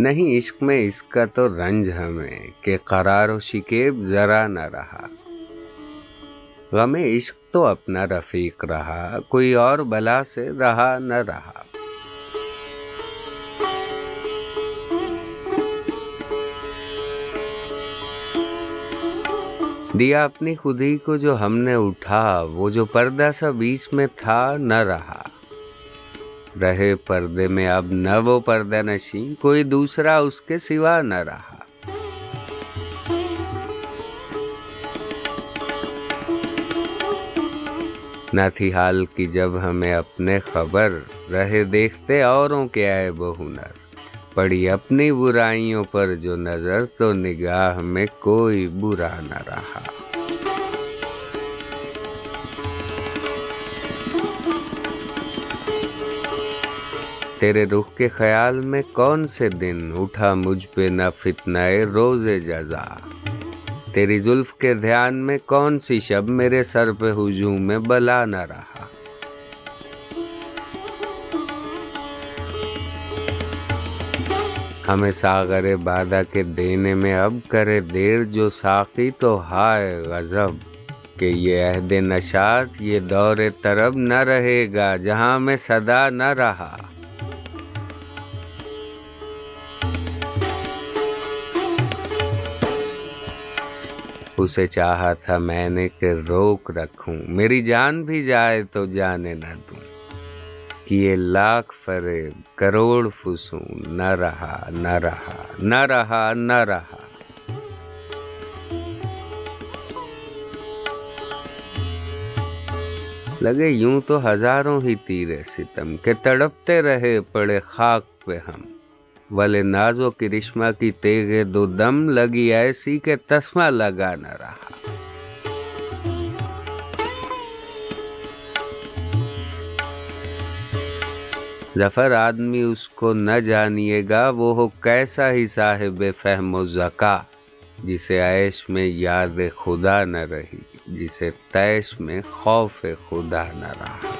نہیں، عشق میں اس کا تو رنج ہمیں کہ قرار و شکیب ذرا نہ رہا۔ غم عشق تو اپنا رفیق رہا، کوئی اور بلا سے رہا نہ رہا۔ دیا اپنی خودی کو جو ہم نے اٹھا، وہ جو پردہ سا بیچ میں تھا نہ رہا۔ رہے پردے میں اب نہ وہ پردہ نشی کوئی دوسرا اس کے سوا نہ رہا۔ نہ تھی حال کی جب ہمیں اپنے خبر، رہے دیکھتے اوروں کے آئے بہ ہنر۔ پڑی اپنی برائیوں پر جو نظر، تو نگاہ میں کوئی برا نہ رہا۔ تیرے رخ کے خیال میں کون سے دن اٹھا مجھ پہ نہ فتنہ روز جزا؟ تیری زلف کے دھیان میں کون سی شب میرے سر پہ ہجوم میں بلا نہ رہا؟ ہمیں ساغر بادہ کے دینے میں اب کرے دیر جو ساقی تو ہائے غضب کہ یہ عہد نشات یہ دور طرب نہ رہے گا جہاں میں صدا نہ رہا۔ اسے چاہا تھا میں نے کہ روک رکھوں۔ میری جان بھی جائے تو جانے نہ دوں۔ کیے لاکھ فریب، کروڑ فسون، نہ رہا نہ رہا نہ رہا نہ رہا۔ لگے یوں تو ہزاروں ہی تیرے ستم کہ تڑپتے رہے پڑے خاک پہ ہم۔ والے نازوں کی رشمہ کی تیغے دو دم لگی ایسی کہ تسمہ لگا نہ رہا۔ ظفر آدمی اس کو نہ جانیے گا، وہ ہو کیسا ہی صاحب فہم و زکا، جسے عیش میں یاد خدا نہ رہی، جسے تیش میں خوف خدا نہ رہا۔